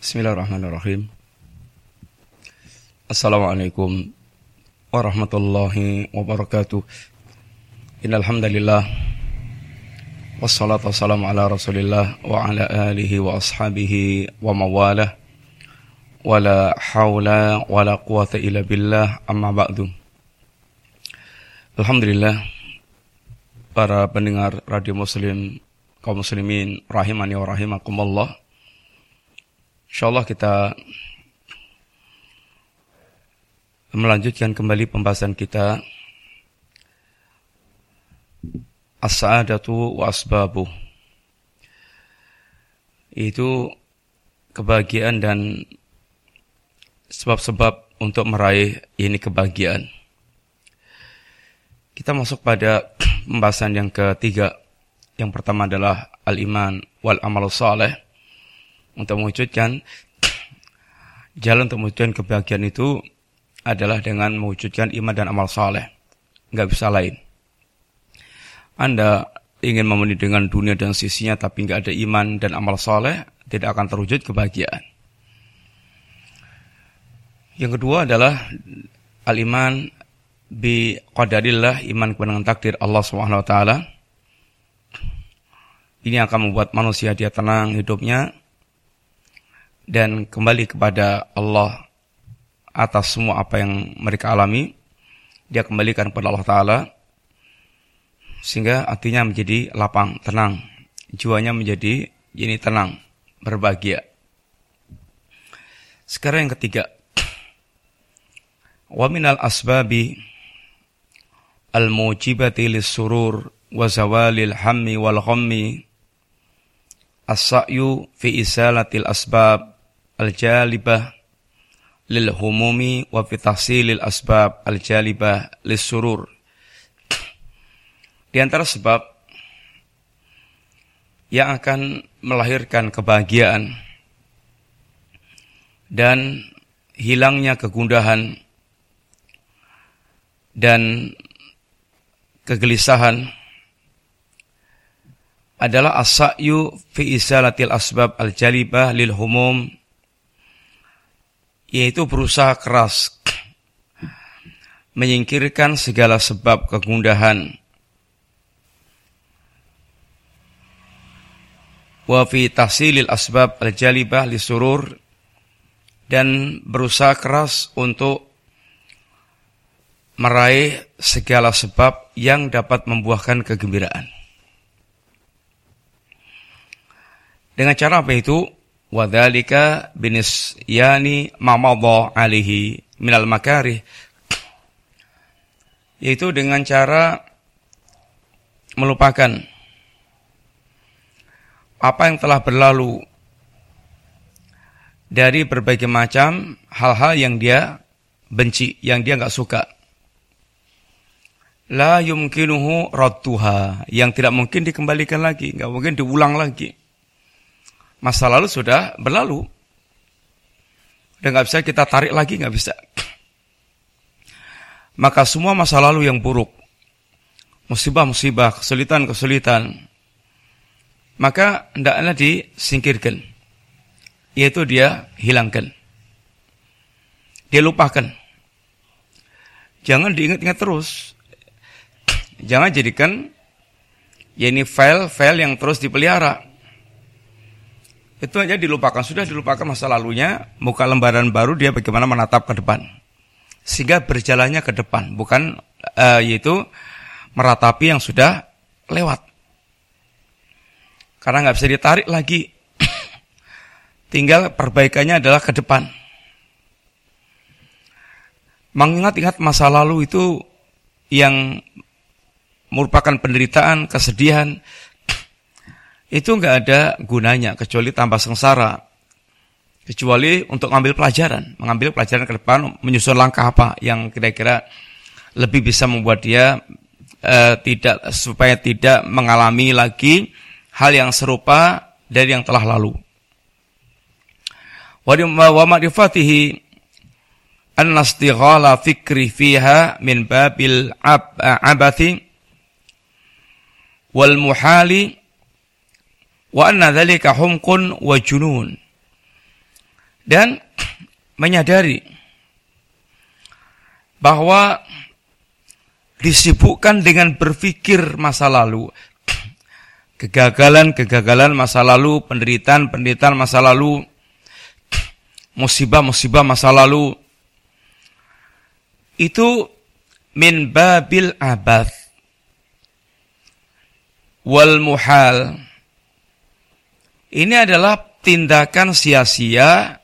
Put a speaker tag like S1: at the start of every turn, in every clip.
S1: Bismillahirrahmanirrahim. Assalamualaikum warahmatullahi wabarakatuh. Innal hamdalillah wassalatu wassalamu ala Rasulillah wa ala alihi wa ashabihi wa mawalah. Wala haula wala quwata illa billah amma ba'du. Alhamdulillah para pendengar radio muslim kaum muslimin rahimani wa rahimakumullah Insyaallah kita melanjutkan kembali pembahasan kita As-sa'adatu wa asbabu Itu kebahagiaan dan sebab-sebab untuk meraih ini kebahagiaan. Kita masuk pada pembahasan yang ketiga. Yang pertama adalah al-iman wal amal saleh untuk mewujudkan jalan untuk mewujudkan kebahagiaan itu adalah dengan mewujudkan iman dan amal saleh. Nggak bisa lain. Anda ingin memenuhi dengan dunia dan sisinya tapi nggak ada iman dan amal saleh, tidak akan terwujud kebahagiaan. Yang kedua adalah al-iman bi qadarillah, iman kepada takdir Allah Subhanahu wa taala. Ini akan membuat manusia dia tenang hidupnya, dan kembali kepada Allah atas semua apa yang mereka alami. Dia kembalikan kepada Allah Ta'ala sehingga artinya menjadi lapang, tenang. Jiwanya menjadi ini tenang, berbahagia. Sekarang yang ketiga. Wa minal asbabi al-mujibati lis-surur wa zawalil hammi wal ghammi as-sa'yu fi isalatil asbab al-jalibah lil humumi wa fi tahsilil asbab al-jalibah lis surur. Di antara sebab yang akan melahirkan kebahagiaan dan hilangnya kegundahan dan kegelisahan adalah as-sa'yu fi isalatil asbab al-jalibah lil humum yaitu berusaha keras menyingkirkan segala sebab kegundahan wa fi tahsilil asbab al-jalibah surur dan berusaha keras untuk meraih segala sebab yang dapat membuahkan kegembiraan. Dengan cara apa itu? Wadhalika binis yani mamadha alihi minal makarih. Yaitu dengan cara melupakan apa yang telah berlalu dari berbagai macam hal-hal yang dia benci, yang dia nggak suka. La yumkinuhu radduha, yang tidak mungkin dikembalikan lagi, nggak mungkin diulang lagi. Masa lalu sudah berlalu. Dan nggak bisa kita tarik lagi, nggak bisa. Maka semua masa lalu yang buruk, musibah-musibah, kesulitan-kesulitan, maka hendaknya disingkirkan. Yaitu dia hilangkan. Dia lupakan. Jangan diingat-ingat terus. Jangan jadikan ya ini file-file yang terus dipelihara itu aja dilupakan. Sudah dilupakan masa lalunya muka lembaran baru dia bagaimana menatap ke depan. Sehingga berjalannya ke depan bukan uh, yaitu meratapi yang sudah lewat. Karena nggak bisa ditarik lagi. Tinggal perbaikannya adalah ke depan. Mengingat-ingat masa lalu itu yang merupakan penderitaan kesedihan itu nggak ada gunanya kecuali tambah sengsara. Kecuali untuk mengambil pelajaran, mengambil pelajaran ke depan, menyusun langkah apa yang kira-kira lebih bisa membuat dia uh, tidak supaya tidak mengalami lagi hal yang serupa dari yang telah lalu. Wa ma'rifatihi an nastighala fikri fiha min babil abathi wal muhali wa anna dhalika humqun wa junun dan menyadari bahwa disibukkan dengan berpikir masa lalu, kegagalan-kegagalan masa lalu, penderitaan-penderitaan masa lalu, musibah-musibah masa lalu, itu min babil abath wal muhal. Ini adalah tindakan sia-sia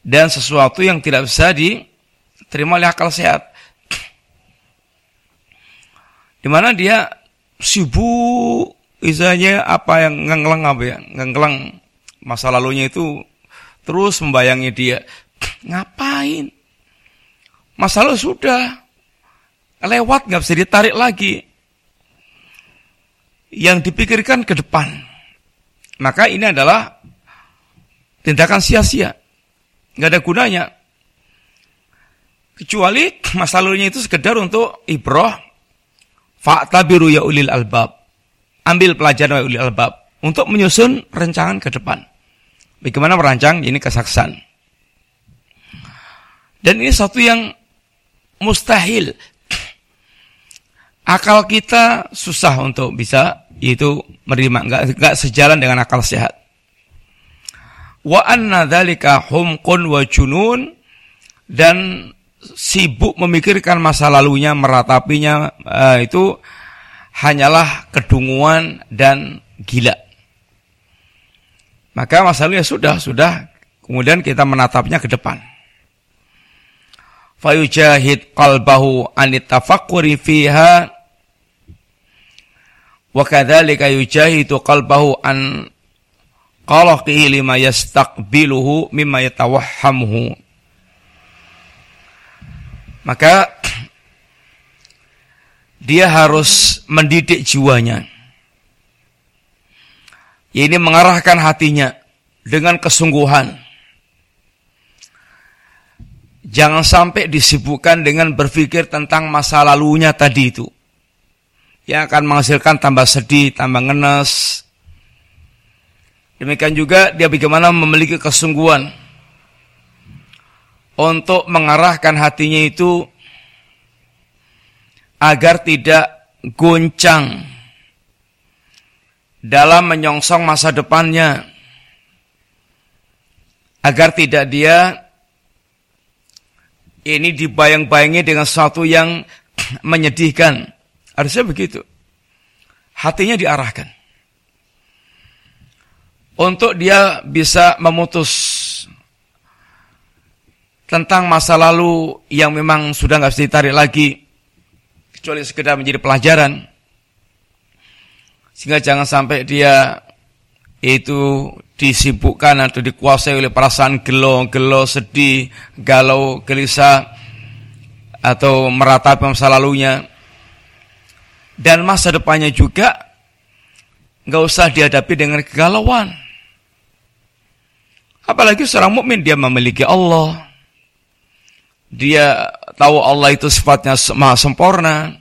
S1: dan sesuatu yang tidak bisa diterima oleh akal sehat. Di mana dia sibuk misalnya apa yang ngeleng apa ya, ngeleng masa lalunya itu terus membayangi dia. Ngapain? Masa lalu sudah lewat nggak bisa ditarik lagi yang dipikirkan ke depan. Maka ini adalah tindakan sia-sia. Nggak ada gunanya. Kecuali masa lalunya itu sekedar untuk ibroh. Fa'tabiru ya ulil albab. Ambil pelajaran ya ulil albab. Untuk menyusun rencangan ke depan. Bagaimana merancang ini kesaksan. Dan ini satu yang mustahil akal kita susah untuk bisa itu menerima nggak nggak sejalan dengan akal sehat. Wa anna dzalika humqun wa junun dan sibuk memikirkan masa lalunya, meratapinya uh, itu hanyalah kedunguan dan gila. Maka masalahnya sudah, sudah. Kemudian kita menatapnya ke depan. Fayujahid qalbahu anit tafakkuri fiha wa kadzalika yujahidu qalbahu an qalaqihi lima yastaqbiluhu mimma yatawahhamuhu. Maka dia harus mendidik jiwanya. Ini mengarahkan hatinya dengan kesungguhan. Jangan sampai disibukkan dengan berpikir tentang masa lalunya tadi itu yang akan menghasilkan tambah sedih, tambah ngenes. Demikian juga dia bagaimana memiliki kesungguhan untuk mengarahkan hatinya itu agar tidak goncang dalam menyongsong masa depannya agar tidak dia ini dibayang-bayangi dengan sesuatu yang menyedihkan Harusnya begitu. Hatinya diarahkan. Untuk dia bisa memutus tentang masa lalu yang memang sudah nggak bisa ditarik lagi. Kecuali sekedar menjadi pelajaran. Sehingga jangan sampai dia itu disibukkan atau dikuasai oleh perasaan gelo, gelo, sedih, galau, gelisah, atau meratapi masa lalunya dan masa depannya juga nggak usah dihadapi dengan kegalauan. Apalagi seorang mukmin dia memiliki Allah. Dia tahu Allah itu sifatnya maha sempurna.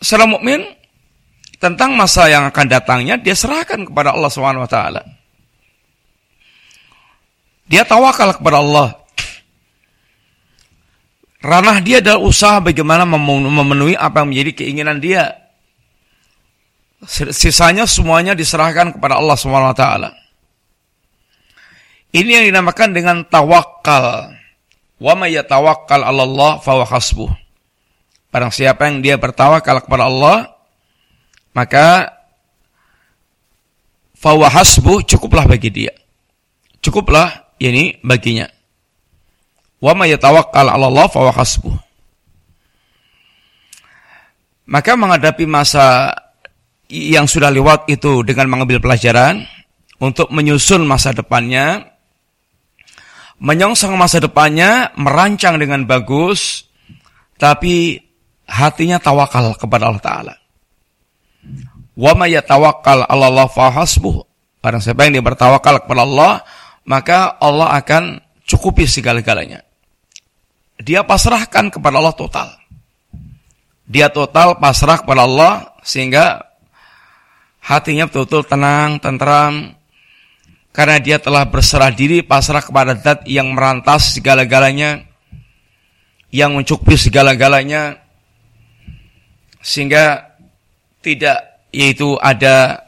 S1: Seorang mukmin tentang masa yang akan datangnya dia serahkan kepada Allah Subhanahu wa taala. Dia tawakal kepada Allah. Ranah dia adalah usaha bagaimana memenuhi apa yang menjadi keinginan dia. Sisanya semuanya diserahkan kepada Allah SWT. Ini yang dinamakan dengan tawakal. Wa may yatawakkal 'ala Allah fa hasbuh. Barang siapa yang dia bertawakal kepada Allah, maka fa hasbuh cukuplah bagi dia. Cukuplah ini baginya. Wa may yatawakkal 'ala Allah fa hasbuh. Maka menghadapi masa yang sudah lewat itu dengan mengambil pelajaran untuk menyusun masa depannya, menyongsong masa depannya, merancang dengan bagus, tapi hatinya tawakal kepada Allah Ta'ala. Wa may yatawakkal 'ala Allah fa hasbuh. Barang siapa yang dia bertawakal kepada Allah, maka Allah akan cukupi segala-galanya dia pasrahkan kepada Allah total. Dia total pasrah kepada Allah sehingga hatinya betul-betul tenang, tentram, karena dia telah berserah diri pasrah kepada zat yang merantas segala-galanya yang mencukupi segala-galanya sehingga tidak yaitu ada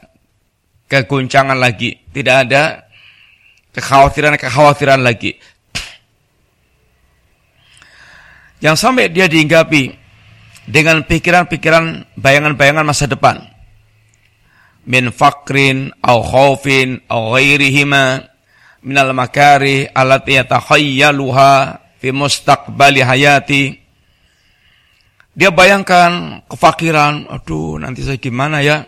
S1: keguncangan lagi, tidak ada kekhawatiran-kekhawatiran lagi. Yang sampai dia dihinggapi dengan pikiran-pikiran bayangan-bayangan masa depan. Min fakrin au khaufin au ghairihima al makari allati yatakhayyaluha fi mustaqbali hayati. Dia bayangkan kefakiran aduh nanti saya gimana ya?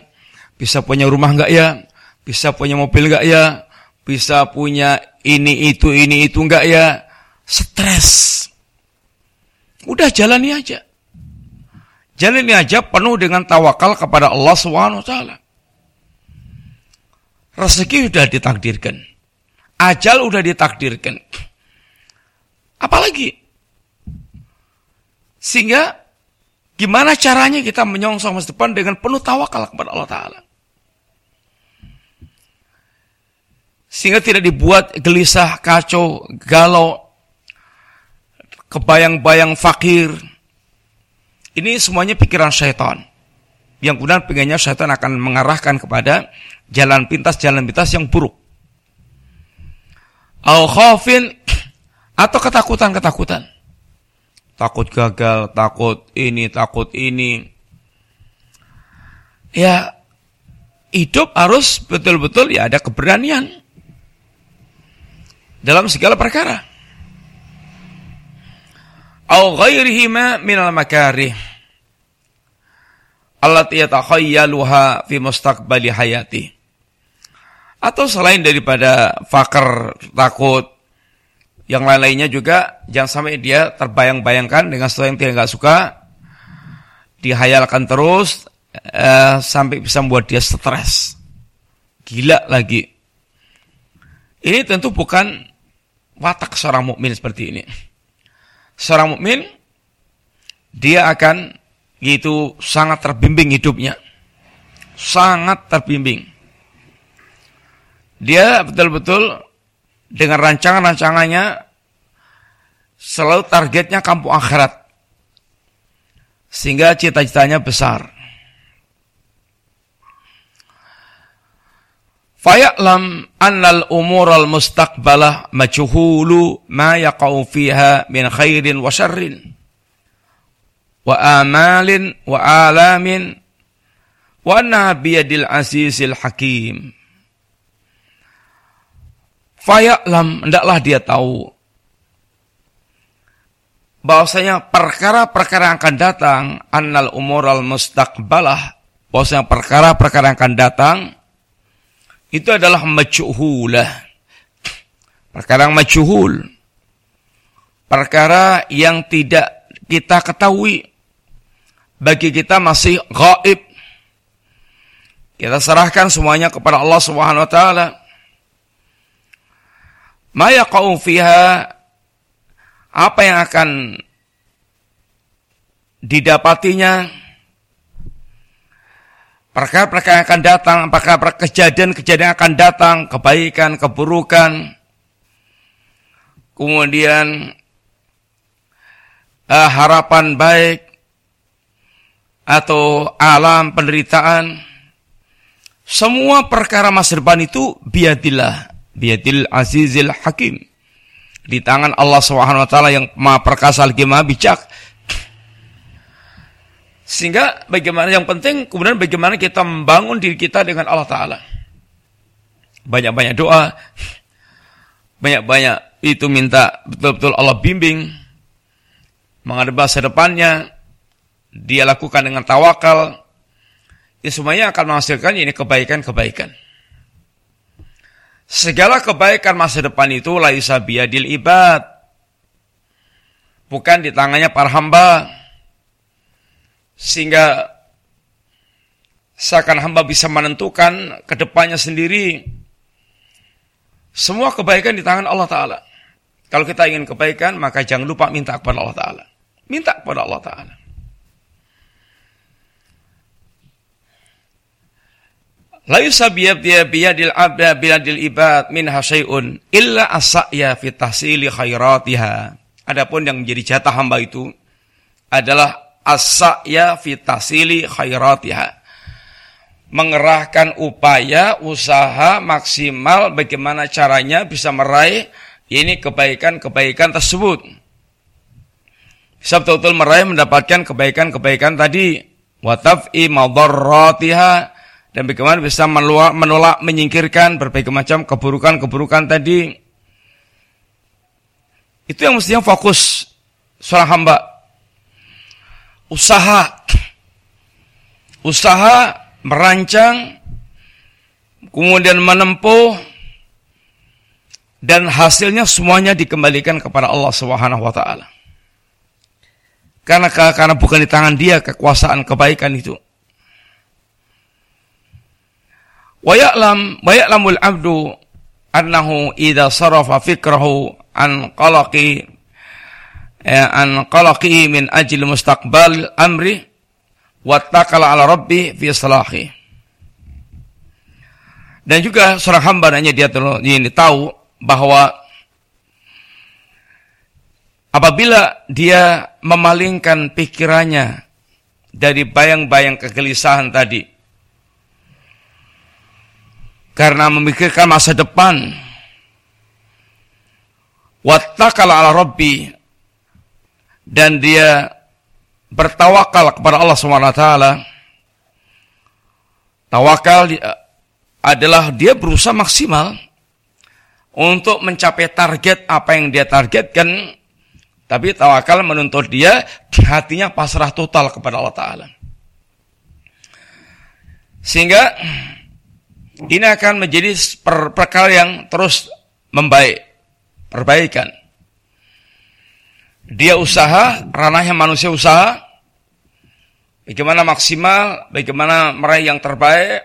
S1: Bisa punya rumah enggak ya? Bisa punya mobil enggak ya? Bisa punya ini itu ini itu enggak ya? Stres udah jalani aja jalani aja penuh dengan tawakal kepada Allah Subhanahu wa Rezeki sudah ditakdirkan. Ajal sudah ditakdirkan. Apalagi? Sehingga gimana caranya kita menyongsong masa depan dengan penuh tawakal kepada Allah Ta'ala. Sehingga tidak dibuat gelisah, kacau, galau, kebayang-bayang fakir. Ini semuanya pikiran syaitan. Yang kemudian pengennya syaitan akan mengarahkan kepada jalan pintas-jalan pintas yang buruk. Al khafin atau ketakutan-ketakutan. Takut gagal, takut ini, takut ini. Ya, hidup harus betul-betul ya ada keberanian dalam segala perkara. Au ghairihima minal makarih. Allati yatakhayyaluha fi mustaqbali hayati. Atau selain daripada fakir takut yang lain-lainnya juga jangan sampai dia terbayang-bayangkan dengan sesuatu yang tidak nggak suka dihayalkan terus eh, sampai bisa membuat dia stres. Gila lagi. Ini tentu bukan watak seorang mukmin seperti ini seorang mukmin dia akan gitu sangat terbimbing hidupnya sangat terbimbing dia betul-betul dengan rancangan-rancangannya selalu targetnya kampung akhirat. Sehingga cita-citanya besar. Faya'lam annal umur al mustaqbalah majuhulu ma yaqau fiha min khairin wa syarrin wa amalin wa alamin wa anna biyadil azizil hakim. Fayaklam, hendaklah dia tahu bahwasanya perkara-perkara yang akan datang annal umural mustaqbalah bahwasanya perkara-perkara yang akan datang itu adalah majhulah. Perkara majhul. Perkara yang tidak kita ketahui. Bagi kita masih gaib kita serahkan semuanya kepada Allah Subhanahu wa taala. Ma yaqau fiha apa yang akan didapatinya perkara-perkara yang akan datang, apakah kejadian-kejadian akan datang, kebaikan, keburukan, kemudian uh, harapan baik, atau alam penderitaan, semua perkara masa depan itu biadillah biadil azizil hakim. Di tangan Allah taala yang Maha perkasa lagi Maha bijak. Sehingga bagaimana yang penting kemudian bagaimana kita membangun diri kita dengan Allah taala. Banyak-banyak doa, banyak-banyak itu minta betul-betul Allah bimbing menghadapi masa depannya. Dia lakukan dengan tawakal. Ya semuanya akan menghasilkan ini kebaikan-kebaikan. Segala kebaikan masa depan itu laisa biadil ibad. Bukan di tangannya para hamba. Sehingga seakan hamba bisa menentukan ke depannya sendiri. Semua kebaikan di tangan Allah Ta'ala. Kalau kita ingin kebaikan, maka jangan lupa minta kepada Allah Ta'ala. Minta kepada Allah Ta'ala. La dia biyadil abda biladil ibad min hasyai'un illa asa'ya khairatiha. Adapun yang menjadi jatah hamba itu adalah asa'ya fi tahsili khairatiha. Mengerahkan upaya, usaha maksimal bagaimana caranya bisa meraih ini kebaikan-kebaikan tersebut. Bisa betul-betul meraih mendapatkan kebaikan-kebaikan tadi. Wataf'i madarratiha dan bagaimana bisa menolak, menolak menyingkirkan berbagai macam keburukan-keburukan tadi. Itu yang mestinya fokus seorang hamba. Usaha. Usaha merancang, kemudian menempuh, dan hasilnya semuanya dikembalikan kepada Allah Subhanahu wa taala. Karena karena bukan di tangan dia kekuasaan kebaikan itu. Wa ya'lam wa ya'lamul 'abdu annahu idza sarafa fikrahu an qalaqi an qalaqi min ajli mustaqbal amri wattakala ala rabbi fi salahi. Dan juga seorang hamba nanya dia ini tahu bahwa apabila dia memalingkan pikirannya dari bayang-bayang kegelisahan tadi karena memikirkan masa depan. Wattakala ala Rabbi dan dia bertawakal kepada Allah SWT. Tawakal adalah dia berusaha maksimal untuk mencapai target apa yang dia targetkan. Tapi tawakal menuntut dia hatinya pasrah total kepada Allah Ta'ala. Sehingga ini akan menjadi per perkara yang terus membaik, perbaikan. Dia usaha, ranahnya manusia usaha, bagaimana maksimal, bagaimana meraih yang terbaik.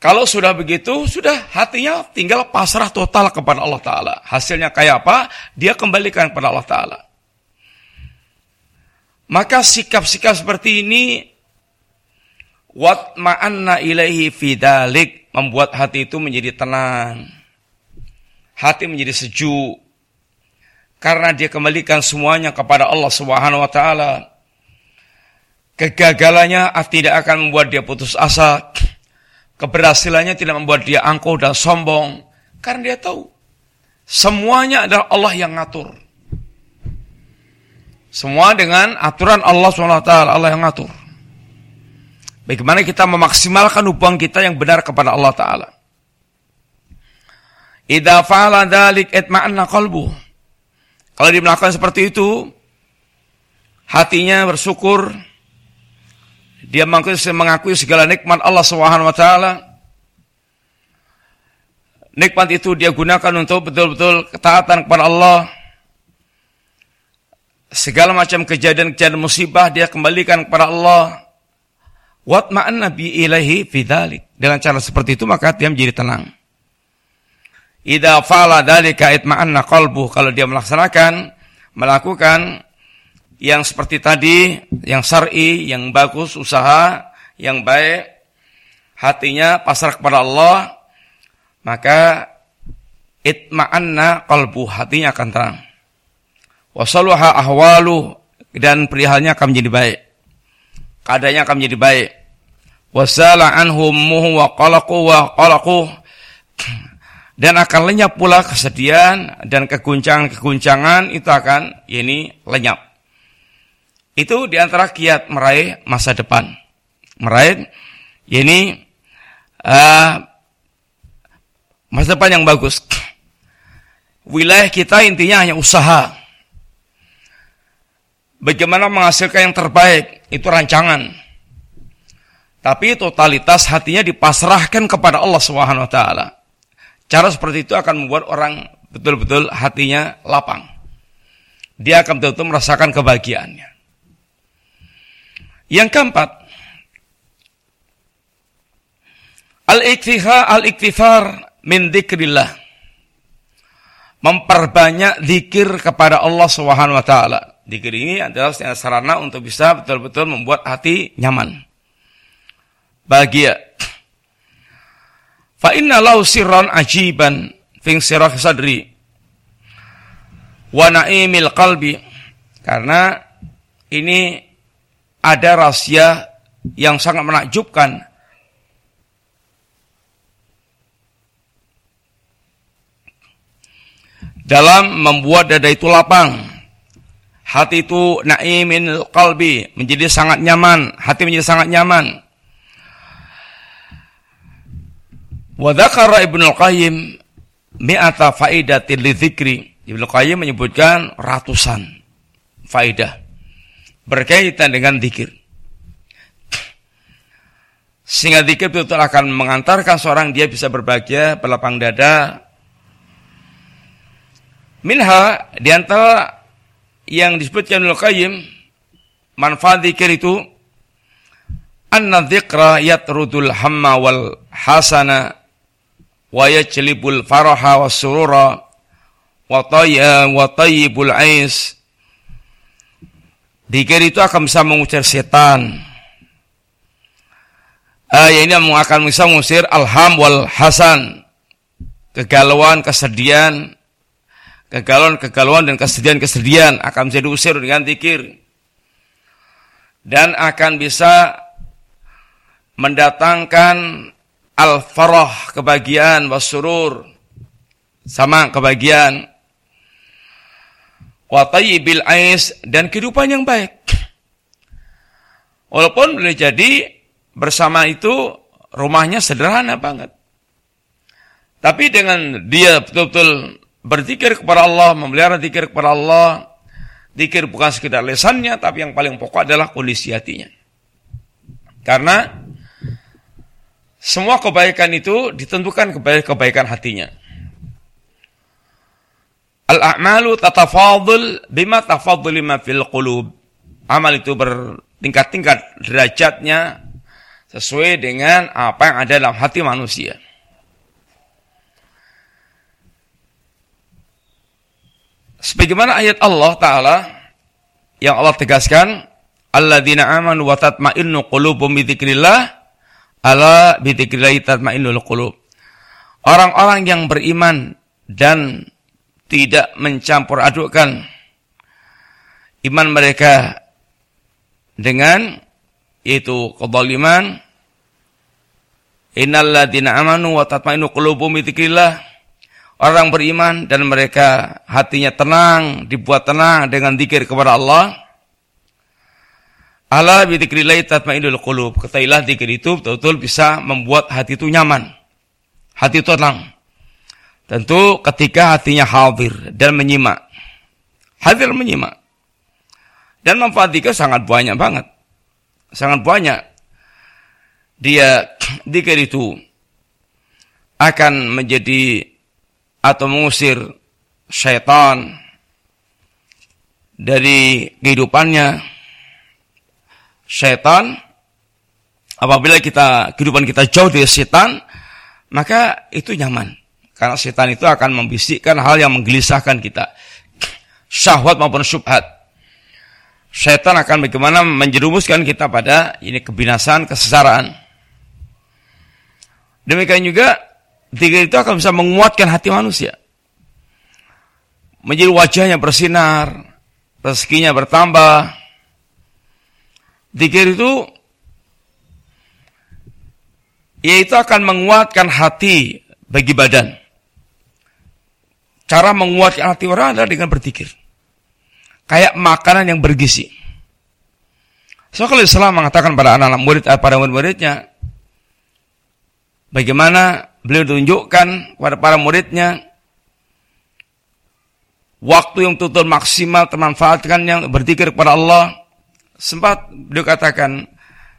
S1: Kalau sudah begitu, sudah hatinya tinggal pasrah total kepada Allah Ta'ala. Hasilnya kayak apa, dia kembalikan kepada Allah Ta'ala. Maka sikap-sikap seperti ini Wat ma'anna ilaihi fidalik membuat hati itu menjadi tenang. Hati menjadi sejuk. Karena dia kembalikan semuanya kepada Allah Subhanahu wa taala. Kegagalannya tidak akan membuat dia putus asa. Keberhasilannya tidak membuat dia angkuh dan sombong. Karena dia tahu semuanya adalah Allah yang ngatur. Semua dengan aturan Allah SWT, Allah yang ngatur. Bagaimana kita memaksimalkan hubungan kita yang benar kepada Allah Ta'ala. Idza fa'ala dzalik itma'anna qalbu. Kalau dia melakukan seperti itu, hatinya bersyukur, dia mengakui segala nikmat Allah Subhanahu wa taala. Nikmat itu dia gunakan untuk betul-betul ketaatan kepada Allah. Segala macam kejadian-kejadian musibah dia kembalikan kepada Allah Wat ma'an nabi ilahi fidalik. Dengan cara seperti itu maka dia menjadi tenang. Ida fala dalika itma'anna qalbuh. Kalau dia melaksanakan, melakukan yang seperti tadi, yang syar'i, yang bagus, usaha, yang baik, hatinya pasrah kepada Allah, maka itma'anna qalbuh, hatinya akan tenang. Wasaluha ahwalu dan perihalnya akan menjadi baik keadaannya akan menjadi baik. Wasala anhum wa qalaqu wa qalaqu dan akan lenyap pula kesedihan dan keguncangan-keguncangan itu akan ini lenyap. Itu di antara kiat meraih masa depan. Meraih ini uh, masa depan yang bagus. Wilayah kita intinya hanya usaha. Bagaimana menghasilkan yang terbaik itu rancangan. Tapi totalitas hatinya dipasrahkan kepada Allah Subhanahu wa taala. Cara seperti itu akan membuat orang betul-betul hatinya lapang. Dia akan betul-betul merasakan kebahagiaannya. Yang keempat, al-iktifa al-iktifar min dzikrillah. Memperbanyak zikir kepada Allah Subhanahu wa taala. Dikir ini adalah sarana untuk bisa betul-betul membuat hati nyaman. Bahagia. Fa inna lau sirran ajiban fi sirah sadri wa na'imil qalbi. Karena ini ada rahasia yang sangat menakjubkan dalam membuat dada itu lapang. Hati itu naimin qalbi, menjadi sangat nyaman, hati menjadi sangat nyaman. Wa dzakara Ibnu Qayyim mi'ata faidatin li dzikri. Ibnu Qayyim menyebutkan ratusan faidah berkaitan dengan zikir. Sehingga zikir itu akan mengantarkan seorang dia bisa berbahagia, berlapang dada, Minha di antara yang disebutkan oleh Qayyim manfaat zikir itu anna dzikra yatrudul hamma wal hasana wa yajlibul faraha was surura wa tayya wa tayyibul ais Zikir itu akan bisa mengusir setan. Uh, ini akan bisa mengusir alham wal hasan. Kegalauan, kesedihan, kegalauan-kegalauan dan kesedihan-kesedihan akan bisa diusir dengan zikir dan akan bisa mendatangkan al-farah kebahagiaan wasurur sama kebahagiaan wa tayyibil ais dan kehidupan yang baik walaupun boleh jadi bersama itu rumahnya sederhana banget tapi dengan dia betul-betul berzikir kepada Allah, memelihara zikir kepada Allah. Zikir bukan sekedar lesannya, tapi yang paling pokok adalah kondisi hatinya. Karena semua kebaikan itu ditentukan kepada kebaikan hatinya. Al-a'malu tatafadul bima tafadul lima fil qulub. Amal itu bertingkat-tingkat derajatnya sesuai dengan apa yang ada dalam hati manusia. Sebagaimana ayat Allah Ta'ala yang Allah tegaskan, Alladzina amanu wa tatma'innu qulubum bidzikrillah ala bidzikrillah tatma'innul qulub. Orang-orang yang beriman dan tidak mencampur adukkan iman mereka dengan yaitu kezaliman innalladzina amanu wa tatma'innu qulubum bidzikrillah orang beriman dan mereka hatinya tenang, dibuat tenang dengan zikir kepada Allah. Ala bidzikrillah tatma'innul qulub. Ketahuilah zikir itu betul-betul bisa membuat hati itu nyaman. Hati itu tenang. Tentu ketika hatinya hadir dan menyimak. Hadir menyimak. Dan manfaat zikir sangat banyak banget. Sangat banyak. Dia zikir itu akan menjadi atau mengusir syaitan dari kehidupannya syaitan apabila kita kehidupan kita jauh dari setan maka itu nyaman karena setan itu akan membisikkan hal yang menggelisahkan kita syahwat maupun syubhat setan akan bagaimana menjerumuskan kita pada ini kebinasan kesesaraan demikian juga Zikir itu akan bisa menguatkan hati manusia. Menjadi wajahnya bersinar, rezekinya bertambah. Zikir itu yaitu akan menguatkan hati bagi badan. Cara menguatkan hati orang adalah dengan berzikir. Kayak makanan yang bergizi. So kalau Islam mengatakan pada anak-anak murid, eh, pada murid-muridnya, bagaimana beliau tunjukkan kepada para muridnya waktu yang tutur maksimal termanfaatkan yang berzikir kepada Allah sempat beliau katakan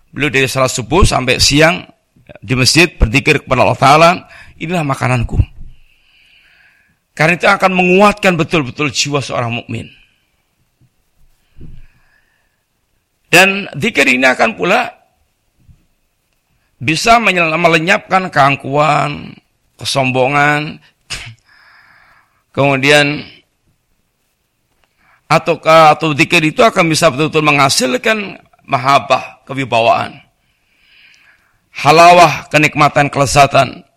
S1: beliau dari salat subuh sampai siang di masjid berzikir kepada Allah Ta'ala inilah makananku. Karena itu akan menguatkan betul-betul jiwa seorang mukmin. Dan zikir ini akan pula bisa melenyapkan keangkuhan, kesombongan, kemudian atau atau zikir itu akan bisa betul-betul menghasilkan mahabbah, kewibawaan, halawah, kenikmatan, kelezatan,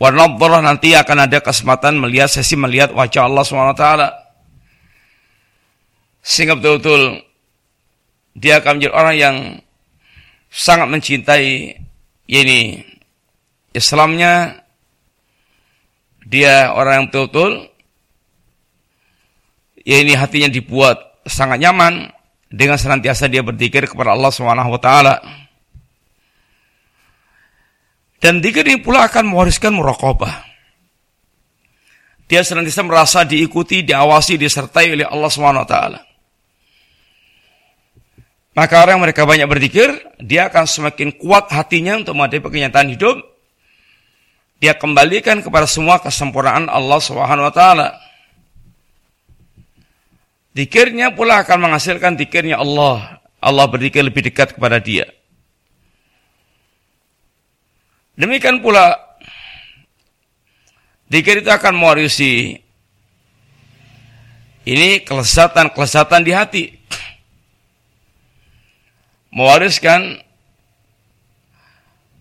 S1: Warna nanti akan ada kesempatan melihat sesi melihat wajah Allah SWT. Sehingga betul-betul dia akan menjadi orang yang sangat mencintai ini Islamnya. Dia orang yang betul-betul ya ini hatinya dibuat sangat nyaman dengan senantiasa dia berzikir kepada Allah Subhanahu wa taala. Dan zikir ini pula akan mewariskan muraqabah. Dia senantiasa merasa diikuti, diawasi, disertai oleh Allah SWT. Maka orang yang mereka banyak berzikir, dia akan semakin kuat hatinya untuk menghadapi kenyataan hidup. Dia kembalikan kepada semua kesempurnaan Allah SWT. Dikirnya pula akan menghasilkan dikirnya Allah. Allah berzikir lebih dekat kepada dia. Demikian pula dikir itu akan mewarisi ini kelezatan-kelezatan di hati. Mewariskan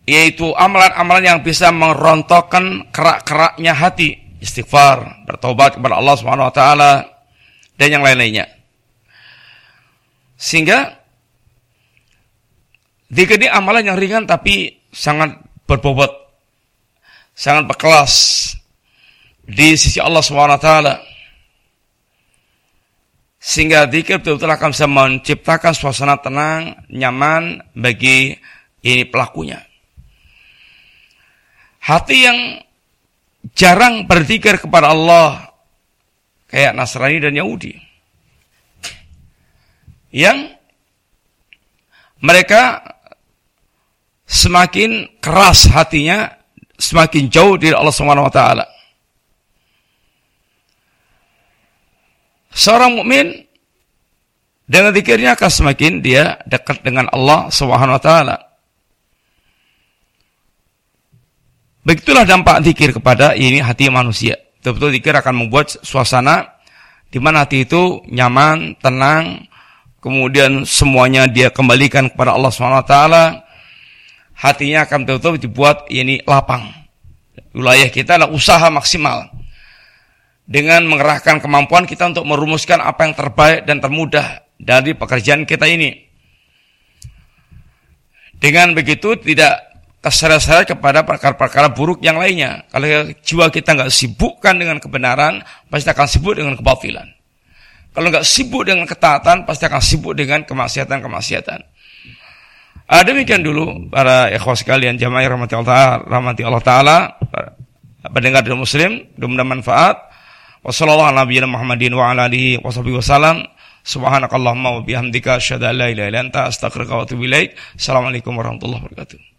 S1: yaitu amalan-amalan yang bisa merontokkan kerak-keraknya hati, istighfar, bertobat kepada Allah Subhanahu wa taala dan yang lain-lainnya. Sehingga dikir ini amalan yang ringan tapi sangat berbobot sangat berkelas di sisi Allah SWT sehingga zikir betul-betul akan bisa menciptakan suasana tenang, nyaman bagi ini pelakunya. Hati yang jarang berzikir kepada Allah kayak Nasrani dan Yahudi. Yang mereka semakin keras hatinya, semakin jauh dari Allah Subhanahu wa taala. Seorang mukmin dengan zikirnya akan semakin dia dekat dengan Allah Subhanahu wa taala. Begitulah dampak zikir kepada ini hati manusia. Betul-betul zikir akan membuat suasana di mana hati itu nyaman, tenang, kemudian semuanya dia kembalikan kepada Allah taala hatinya akan betul-betul dibuat ini lapang. Wilayah kita adalah usaha maksimal. Dengan mengerahkan kemampuan kita untuk merumuskan apa yang terbaik dan termudah dari pekerjaan kita ini. Dengan begitu tidak keseret-seret kepada perkara-perkara buruk yang lainnya. Kalau jiwa kita nggak sibukkan dengan kebenaran, pasti akan sibuk dengan kebatilan. Kalau nggak sibuk dengan ketaatan, pasti akan sibuk dengan kemaksiatan-kemaksiatan. Uh, demikian dulu para ikhwah sekalian jamaah rahmati Allah, rahmati Allah taala pendengar dan muslim, mudah manfaat. Wassalamualaikum warahmatullahi wabarakatuh. Subhanakallahumma wa bihamdika asyhadu an la ilaha illa anta astaghfiruka wa atubu ilaik. Assalamualaikum warahmatullahi wabarakatuh.